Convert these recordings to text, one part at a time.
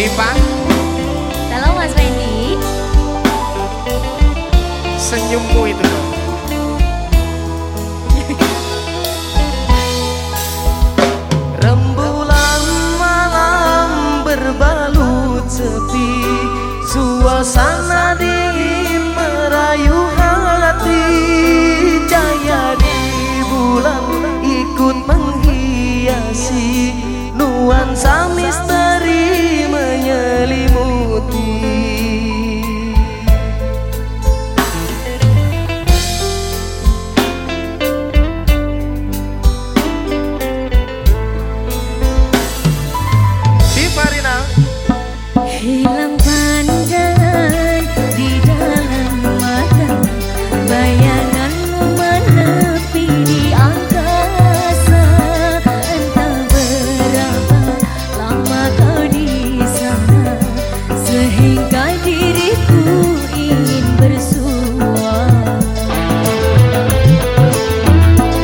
Dipa Halo Mas Wendy. Senyummu itu Suasana dingin merayu hati. Cahaya di bulan ikut menghiasi Nuansa misteri Sehingga diriku ingin bersuara,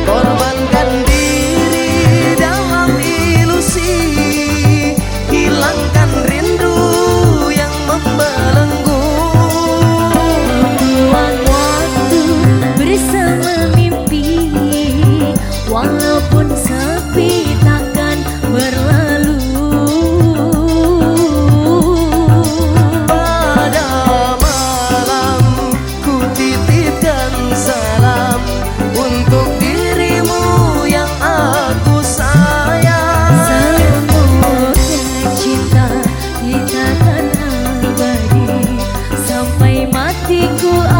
Korbankan diri dalam ilusi. Hilangkan rindu yang membelenggu. Luang waktu bersama mimpi. hatiku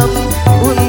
malam